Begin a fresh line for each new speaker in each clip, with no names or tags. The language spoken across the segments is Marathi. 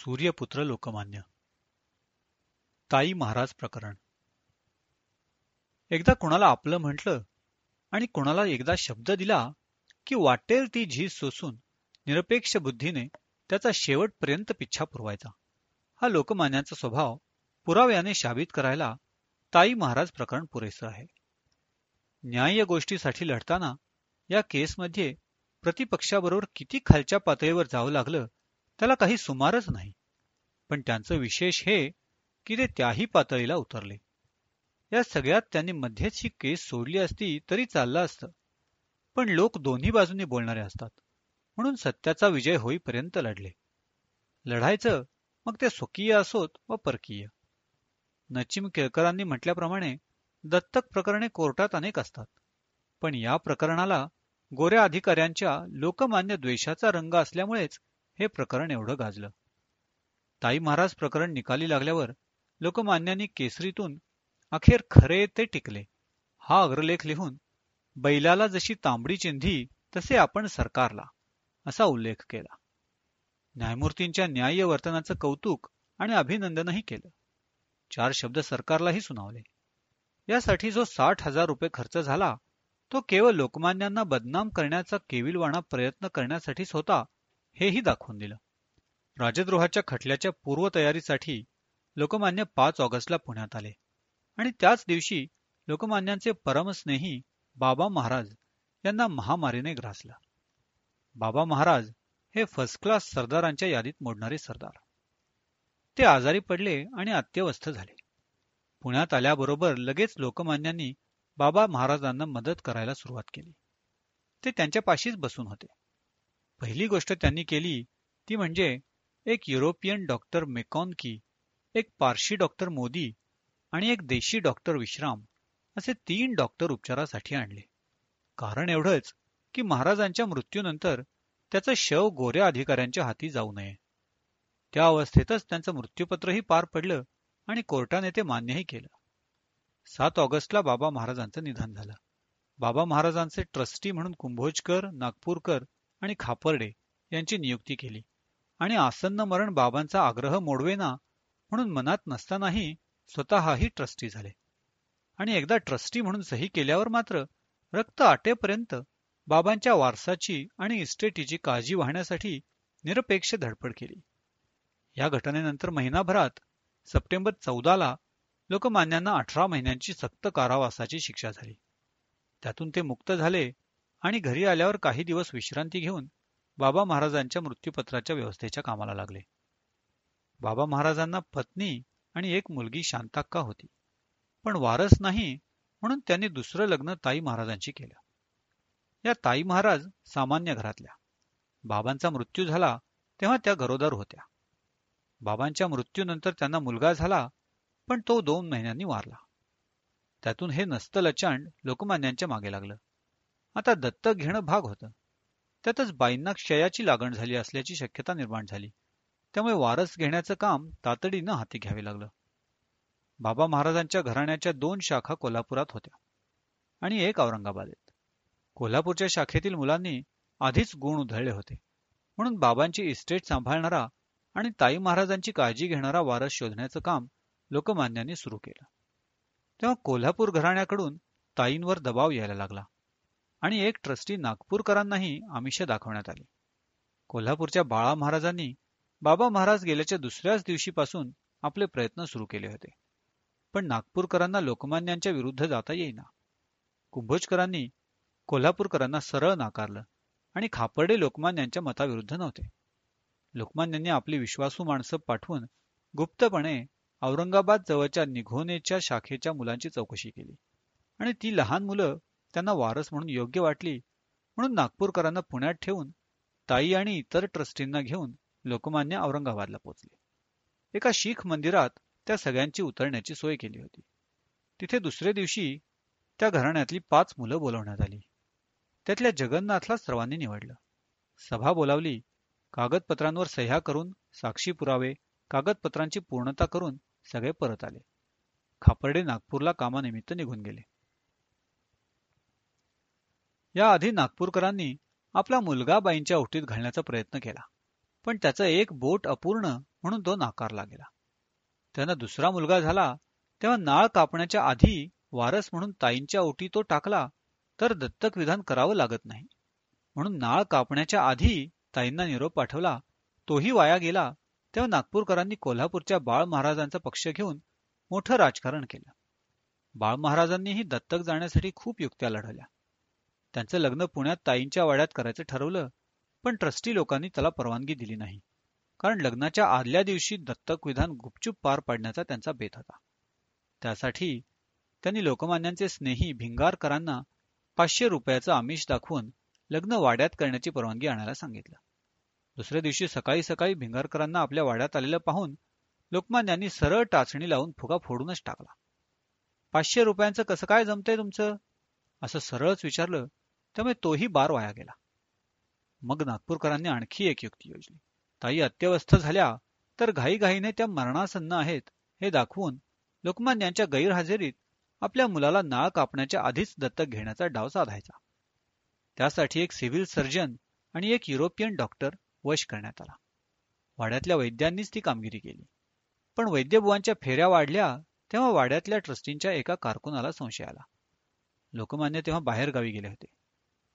सूर्यपुत्र लोकमान्य. ताई महाराज प्रकरण. एकदा कुणाला आपलं म्हटलं आणि कुणाला एकदा शब्द दिला की वाटेल ती झीज सोसून निरपेक्ष बुद्धीने त्याचा शेवटपर्यंत पिच्छा पुरवायचा. हा लोकमान्याचा स्वभाव पुराव्याने शाबित करायला ताई महाराज प्रकरण पुरेसं आहे. न्याय्य गोष्टीसाठी लढताना या केसमध्ये प्रतिपक्षाबरोबर किती खालच्या पातळीवर जावं लागलं त्याला काही सुमारच नाही. पण त्यांचं विशेष हे की ते त्याही पातळीला उतरले. या सगळ्यात त्यांनी मध्येच ही केस सोडली असती तरी चाललं असतं. पण लोक दोन्ही बाजूंनी बोलणारे असतात. म्हणून सत्याचा विजय होईपर्यंत लढले. लढायचं मग ते स्वकीय असोत व परकीय. नचिम केळकरांनी म्हटल्याप्रमाणे दत्तक प्रकरणे कोर्टात अनेक असतात. पण या प्रकरणाला गोऱ्या अधिकाऱ्यांच्या लोकमान्य द्वेषाचा रंग असल्यामुळेच हे प्रकरण एवढं गाजलं. ताई महाराज प्रकरण निकाली लागल्यावर लोकमान्यांनी केसरीतून अखेर खरे ते टिकले. हा अग्रलेख लिहून बैलाला जशी तांबडी चिंधी तसे आपण सरकारला असा उल्लेख केला. न्यायमूर्तींच्या न्याय्य वर्तनाचं कौतुक आणि अभिनंदनही केलं. चार शब्द सरकारलाही सुनावले. यासाठी जो साठ हजार रुपये खर्च झाला तो केवळ लोकमान्यांना बदनाम करण्याचा केविलवाणा प्रयत्न करण्यासाठीच होता हेही दाखवून दिलं. राजद्रोहाच्या खटल्याच्या पूर्वतयारीसाठी लोकमान्य पाच ऑगस्टला पुण्यात आले. आणि त्याच दिवशी लोकमान्यांचे परमस्नेही बाबा महाराज यांना महामारीने ग्रासला. बाबा महाराज हे फर्स्ट क्लास सरदारांच्या यादीत मोडणारे सरदार. ते आजारी पडले आणि अत्यवस्थ झाले. पुण्यात आल्याबरोबर लगेच लोकमान्यांनी बाबा महाराजांना मदत करायला सुरुवात केली. ते त्यांच्या पाशीच बसून होते. पहिली गोष्ट त्यांनी केली ती म्हणजे एक युरोपियन डॉक्टर मेकॉनकी एक पारशी डॉक्टर मोदी आणि एक देशी डॉक्टर विश्राम असे तीन डॉक्टर उपचारासाठी आणले. कारण एवढंच की महाराजांच्या मृत्यूनंतर त्याचं शव गोऱ्या अधिकाऱ्यांच्या हाती जाऊ नये. त्या अवस्थेतच त्यांचं मृत्यूपत्रही पार पडलं आणि कोर्टाने ते मान्यही केलं. सात ऑगस्टला बाबा महाराजांचं निधन झालं. बाबा महाराजांचे ट्रस्टी म्हणून कुंभोजकर नागपूरकर आणि खापर्डे यांची नियुक्ती केली. आणि आसन्न मरण बाबांचा आग्रह मोडवेना म्हणून मनात नसतानाही स्वतःही ट्रस्टी झाले. आणि एकदा ट्रस्टी म्हणून सही केल्यावर मात्र रक्त आटेपर्यंत बाबांच्या वारसाची आणि इस्टेटीची काळजी वाहण्यासाठी निरपेक्ष धडपड केली. या घटनेनंतर महिनाभरात सप्टेंबर चौदाला लोकमान्यांना अठरा महिन्यांची सक्त कारावासाची शिक्षा झाली. त्यातून ते मुक्त झाले आणि घरी आल्यावर काही दिवस विश्रांती घेऊन बाबा महाराजांच्या मृत्यूपत्राच्या व्यवस्थेच्या कामाला लागले. बाबा महाराजांना पत्नी आणि एक मुलगी शांताक्का होती. पण वारस नाही म्हणून त्यांनी दुसरं लग्न ताई महाराजांशी केलं. या ताई महाराज सामान्य घरातल्या. बाबांचा मृत्यू झाला तेव्हा त्या गरोदर होत्या. बाबांच्या मृत्यूनंतर त्यांना मुलगा झाला पण तो दोन महिन्यांनी वारला. त्यातून हे नसतं लचांड लोकमान्यांच्या मागे लागलं. आता दत्तक घेणं भाग होतं. त्यातच बाईंना क्षयाची लागण झाली असल्याची शक्यता निर्माण झाली. त्यामुळे वारस घेण्याचं काम तातडीनं हाती घ्यावे लागलं. बाबा महाराजांच्या घराण्याच्या दोन शाखा कोल्हापुरात होत्या. आणि एक औरंगाबादेत. कोल्हापूरच्या शाखेतील मुलांनी आधीच गुण उधळले होते. म्हणून बाबांची इस्टेट सांभाळणारा आणि ताई महाराजांची काळजी घेणारा वारस शोधण्याचं काम लोकमान्यांनी सुरू केलं. तेव्हा कोल्हापूर घराण्याकडून ताईंवर दबाव यायला लागला. आणि एक ट्रस्टी नागपूरकरांनाही आमिष दाखवण्यात आली. कोल्हापूरच्या बाळा महाराजांनी बाबा महाराज गेल्याच्या दुसऱ्याच दिवशीपासून आपले प्रयत्न सुरू केले होते. पण नागपूरकरांना लोकमान्यांच्या विरुद्ध जाता येईना. कुंभोजकरांनी कोल्हापूरकरांना सरळ नाकारलं आणि खापर्डे लोकमान्यांच्या मताविरुद्ध नव्हते. लोकमान्यांनी आपली विश्वासू माणसं पाठवून गुप्तपणे औरंगाबाद जवळच्या निघोनेच्या शाखेच्या मुलांची चौकशी केली. आणि ती लहान मुलं त्यांना वारस म्हणून योग्य वाटली म्हणून नागपूरकरांना पुण्यात ठेवून ताई आणि इतर ट्रस्टींना घेऊन लोकमान्य औरंगाबादला पोचले एका शीख मंदिरात त्या सगळ्यांची उतरण्याची सोय केली होती. तिथे दुसऱ्या दिवशी त्या घराण्यातली पाच मुलं बोलवण्यात आली. त्यातल्या जगन्नाथला सर्वांनी निवडलं. सभा बोलावली कागदपत्रांवर सह्या करून साक्षी पुरावे कागदपत्रांची पूर्णता करून सगळे परत आले. खापर्डे नागपूरला कामानिमित्त निघून गेले. याआधी नागपूरकरांनी आपला मुलगा बाईंच्या ओटीत घालण्याचा प्रयत्न केला. पण त्याचं एक बोट अपूर्ण म्हणून तो नाकारला गेला त्यांना दुसरा मुलगा झाला तेव्हा नाळ कापण्याच्या आधी वारस म्हणून ताईंच्या ओटी तो टाकला तर दत्तक विधान करावं लागत नाही. म्हणून नाळ कापण्याच्या आधी ताईंना निरोप पाठवला. तोही वाया गेला तेव्हा नागपूरकरांनी कोल्हापूरच्या बाळ महाराजांचा पक्ष घेऊन मोठं राजकारण केलं. बाळ महाराजांनीही दत्तक जाण्यासाठी खूप युक्त्या लढवल्या. त्यांचं लग्न पुण्यात ताईंच्या वाड्यात करायचं ठरवलं पण ट्रस्टी लोकांनी त्याला परवानगी दिली नाही. कारण लग्नाच्या आदल्या दिवशी दत्तक विधान गुपचूप पार पाडण्याचा त्यांचा बेत होता. त्यासाठी त्यांनी लोकमान्यांचे स्नेही भिंगारकरांना पाचशे रुपयाचं आमिष दाखवून लग्न वाड्यात करण्याची परवानगी आणायला सांगितलं. दुसऱ्या दिवशी सकाळी सकाळी भिंगारकरांना आपल्या वाड्यात आलेलं पाहून लोकमान्यांनी सरळ टाचणी लावून फुगा फोडूनच टाकला. पाचशे रुपयांचं कसं काय जमतंय तुमचं? असं सरळच विचारलं त्यामुळे तोही बार वाया गेला. मग नागपूरकरांनी आणखी एक युक्ती योजली. ताई अत्यवस्थ झाल्या तर घाईघाईने त्या मरणासन्न आहेत हे दाखवून लोकमान्यांच्या गैरहजेरीत आपल्या मुलाला नाळ कापण्याच्या आधीच दत्तक घेण्याचा डाव साधायचा. त्यासाठी एक सिव्हिल सर्जन आणि एक युरोपियन डॉक्टर वश करण्यात आला. वाड्यातल्या वैद्यांनीच ती कामगिरी केली. पण वैद्यबुवांच्या फेऱ्या वाढल्या तेव्हा वाड्यातल्या ट्रस्टींच्या एका कारकुनाला संशय आला. लोकमान्य तेव्हा बाहेर गावी गेले होते.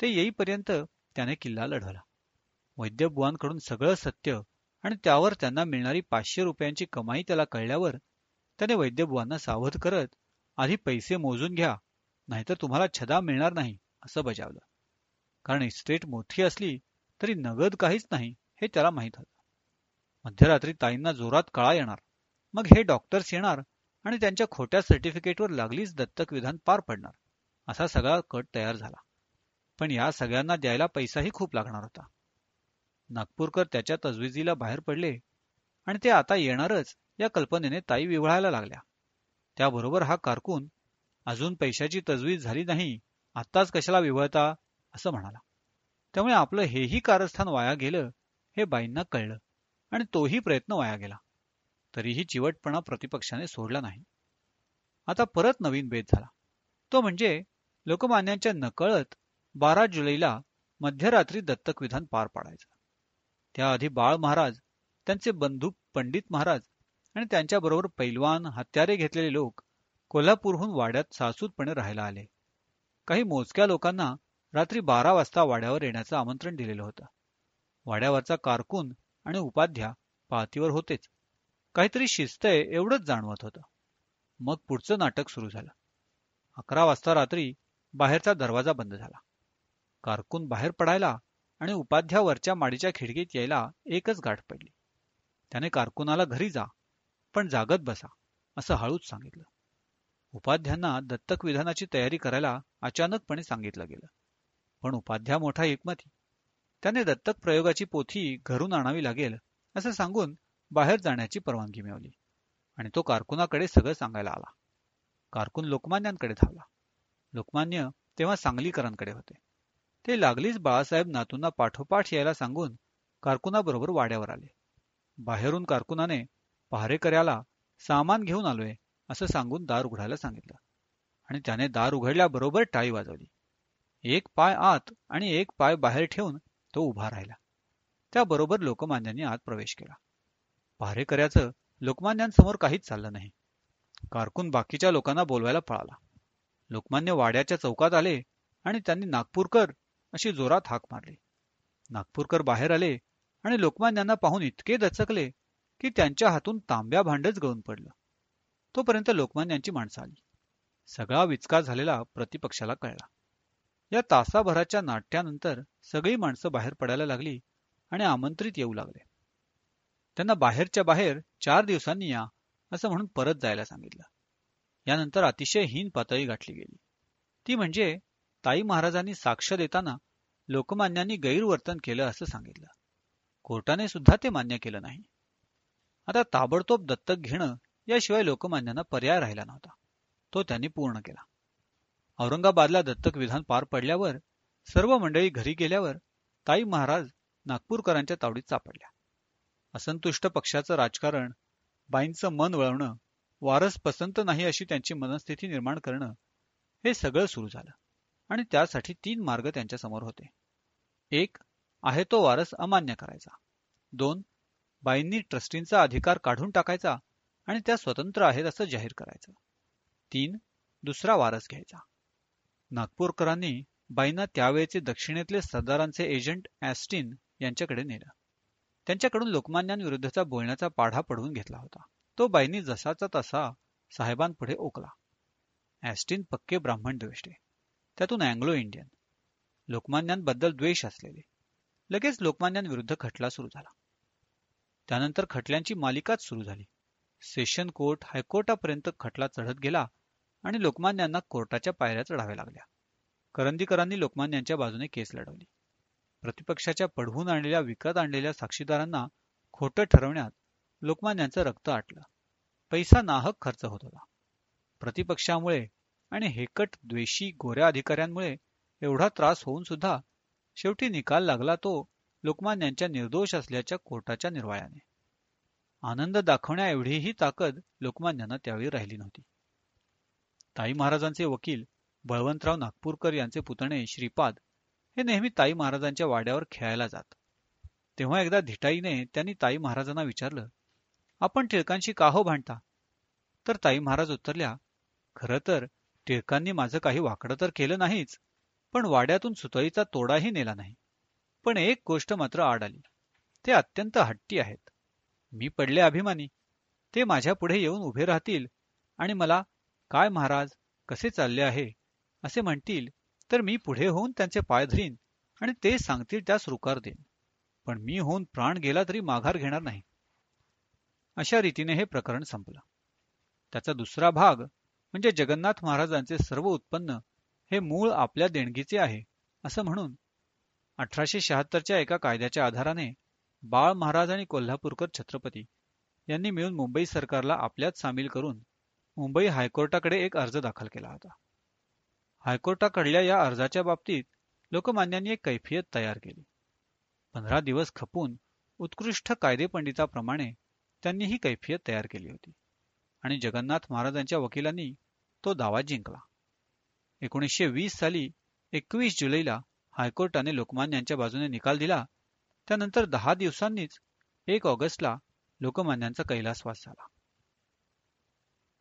ते येईपर्यंत त्याने किल्ला लढवला. वैद्यबुवांकडून सगळं सत्य आणि त्यावर त्यांना मिळणारी पाचशे रुपयांची कमाई त्याला कळल्यावर त्याने वैद्यबुवांना सावध करत आधी पैसे मोजून घ्या नाहीतर तुम्हाला छदा मिळणार नाही असं बजावलं. कारण इस्टेट मोठी असली तरी नगद काहीच नाही हे त्याला माहीत होतं. मध्यरात्री ताईंना जोरात कळा येणार. मग हे डॉक्टर्स येणार आणि त्यांच्या खोट्या सर्टिफिकेटवर लागलीच दत्तक विधान पार पडणार असा सगळा कट तयार झाला. पण या सगळ्यांना द्यायला पैसाही खूप लागणार होता. नागपूरकर त्याच्या तजवीजीला बाहेर पडले आणि ते आता येणारच या कल्पनेने ताई विवळायला लागल्या. त्याबरोबर हा कारकून अजून पैशाची तजवीज झाली नाही आत्ताच कशाला विवळता? असं म्हणाला. त्यामुळे आपलं हेही कारस्थान वाया गेलं हे बाईंना कळलं आणि तोही प्रयत्न वाया गेला. तरीही चिवटपणा प्रतिपक्षाने सोडला नाही. आता परत नवीन बेत झाला. तो म्हणजे लोकमान्यांच्या नकळत बारा जुलैला मध्यरात्री दत्तक विधान पार पाडायचं. त्याआधी बाळ महाराज त्यांचे बंधू पंडित महाराज आणि त्यांच्याबरोबर पैलवान हत्यारे घेतलेले लोक कोल्हापूरहून वाड्यात सासूदपणे राहायला आले. काही मोजक्या लोकांना रात्री बारा वाजता वाड्यावर येण्याचं आमंत्रण दिलेलं होतं. वाड्यावरचा कारकून आणि उपाध्या पाहतीवर होतेच. काहीतरी शिस्तय एवढंच जाणवत होतं. मग पुढचं नाटक सुरू झालं. अकरा वाजता रात्री बाहेरचा दरवाजा बंद झाला. कारकून बाहेर पडायला आणि उपाध्यावरच्या माडीच्या खिडकीत यायला एकच गाठ पडली. त्याने कारकुनाला घरी जा पण जागत बसा असं हळूच सांगितलं. उपाध्यांना दत्तक विधानाची तयारी करायला अचानकपणे सांगितलं गेलं. पण उपाध्या मोठा एकमती. त्याने दत्तक प्रयोगाची पोथी घरून आणावी लागेल असं सांगून बाहेर जाण्याची परवानगी मिळवली. आणि तो कारकुनाकडे सगळं सांगायला आला. कारकून लोकमान्यांकडे धावला. लोकमान्य तेव्हा सांगलीकरांकडे होते. ते लागलीच बाळासाहेब नातूंना पाठोपाठ यायला सांगून कारकुनाबरोबर वाड्यावर आले. बाहेरून कारकुनाने पहारेकऱ्याला सामान घेऊन आलोय असं सांगून दार उघडायला सांगितलं. आणि त्याने दार उघडल्याबरोबर टाळी वाजवली. एक पाय आत आणि एक पाय बाहेर ठेवून तो उभा राहिला. त्याबरोबर लोकमान्यांनी आत प्रवेश केला. पहारेकऱ्याचं लोकमान्यांसमोर काहीच चाललं नाही. कारकून बाकीच्या लोकांना बोलवायला पळाला. लोकमान्य वाड्याच्या चौकात आले आणि त्यांनी नागपूरकर अशी जोरात हाक मारली. नागपूरकर बाहेर आले आणि लोकमान्यांना पाहून इतके दचकले की त्यांच्या हातून तांब्या भांडच गळून पडलं. तोपर्यंत लोकमान्यांची माणसं आली. सगळा विचका झालेला प्रतिपक्षाला कळला. या तासाभराच्या नाट्यानंतर सगळी माणसं बाहेर पडायला लागली आणि आमंत्रित येऊ लागले. त्यांना बाहेरच्या बाहेर चार दिवसांनी या असं म्हणून परत जायला सांगितलं. यानंतर अतिशय हीन पातळी गाठली गेली. ती म्हणजे ताई महाराजांनी साक्ष देताना लोकमान्यांनी गैरवर्तन केलं असं सांगितलं. कोर्टाने सुद्धा ते मान्य केलं नाही. आता ताबडतोब दत्तक घेणं याशिवाय लोकमान्यांना पर्याय राहिला नव्हता. तो त्यांनी पूर्ण केला. औरंगाबादला दत्तक विधान पार पडल्यावर सर्व मंडळी घरी गेल्यावर ताई महाराज नागपूरकरांच्या तावडीत सापडल्या. असंतुष्ट पक्षाचं राजकारण बाईंचं मन वळवणं वारस पसंत नाही अशी त्यांची मनस्थिती निर्माण करणं हे सगळं सुरू झालं. आणि त्यासाठी तीन मार्ग त्यांच्यासमोर होते. एक आहे तो वारस अमान्य करायचा. दोन बाईंनी ट्रस्टींचा अधिकार काढून टाकायचा आणि त्या स्वतंत्र आहेत असं जाहीर करायचं. तीन दुसरा वारस घ्यायचा. नागपूरकरांनी बाईंना त्यावेळेचे दक्षिणेतले सरदारांचे एजंट ॲस्टिन यांच्याकडे नेलं. त्यांच्याकडून लोकमान्यांविरुद्धचा बोलण्याचा पाढा पडवून घेतला होता. तो बाईंनी जसाचा तसा साहेबांपुढे ओकला. ॲस्टिन पक्के ब्राह्मण द्वेष्टे त्यातून अँग्लो इंडियन. लोकमान्यांबद्दल द्वेष असलेले. लगेच लोकमान्यांविरुद्ध खटला सुरू झाला. त्यानंतर खटल्यांची मालिकाच सुरू झाली. सेशन कोर्ट हायकोर्टापर्यंत खटला चढत गेला आणि लोकमान्यांना कोर्टाच्या पायऱ्या चढाव्या लागल्या. करंदीकरांनी लोकमान्यांच्या बाजूने केस लढवली. प्रतिपक्षाच्या पडवून आणलेल्या विकत आणलेल्या साक्षीदारांना खोटं ठरवण्यात लोकमान्यांचं रक्त आटलं. पैसा नाहक खर्च होत होता. प्रतिपक्षामुळे आणि हेकट द्वेषी गोऱ्या अधिकाऱ्यांमुळे एवढा त्रास होऊन सुद्धा शेवटी निकाल लागला तो लोकमान्यांच्या निर्दोष असल्याच्या कोर्टाच्या निर्वाळ्याने आनंद दाखवण्याएवढीही ताकद लोकमान्यांना त्यावेळी राहिली नव्हती. ताई महाराजांचे वकील बळवंतराव नागपूरकर यांचे पुतणे श्रीपाद हे नेहमी ताई महाराजांच्या वाड्यावर खेळायला जात. तेव्हा एकदा धिटाईने त्यांनी ताई महाराजांना विचारलं आपण टिळकांशी का हो भांडता? तर ताई महाराज उत्तरल्या खरं तर टिळकांनी माझं काही वाकडं तर केलं नाहीच पण वाड्यातून सुतळीचा तोडाही नेला नाही. पण एक गोष्ट मात्र आड आली. ते अत्यंत हट्टी आहेत. मी पडले अभिमानी. ते माझ्या पुढे येऊन उभे राहतील आणि मला काय महाराज कसे चालले आहे? असे म्हणतील तर मी पुढे होऊन त्यांचे पाय धरीन आणि ते सांगतील त्यास रुकार देईन. पण मी होऊन प्राण गेला तरी माघार घेणार नाही. अशा रीतीने हे प्रकरण संपलं. त्याचा दुसरा भाग म्हणजे जगन्नाथ महाराजांचे सर्व उत्पन्न हे मूळ आपल्या देणगीचे आहे असं म्हणून अठराशे शहात्तरच्या एका कायद्याच्या आधाराने बाळ महाराज आणि कोल्हापूरकर छत्रपती यांनी मिळून मुंबई सरकारला आपल्यात सामील करून मुंबई हायकोर्टाकडे एक अर्ज दाखल केला होता. हायकोर्टाकडल्या या अर्जाच्या बाबतीत लोकमान्यांनी एक कैफियत तयार केली. पंधरा दिवस खपून उत्कृष्ट कायदेपंडिताप्रमाणे त्यांनी ही कैफियत तयार केली होती. आणि जगन्नाथ महाराजांच्या वकिलांनी तो दावा जिंकला. एकोणीसशे वीस साली एकवीस जुलैला हायकोर्टाने लोकमान्यांच्या बाजूने निकाल दिला. त्यानंतर दहा दिवसांनीच एक ऑगस्टला लोकमान्यांचा कैलासवास झाला.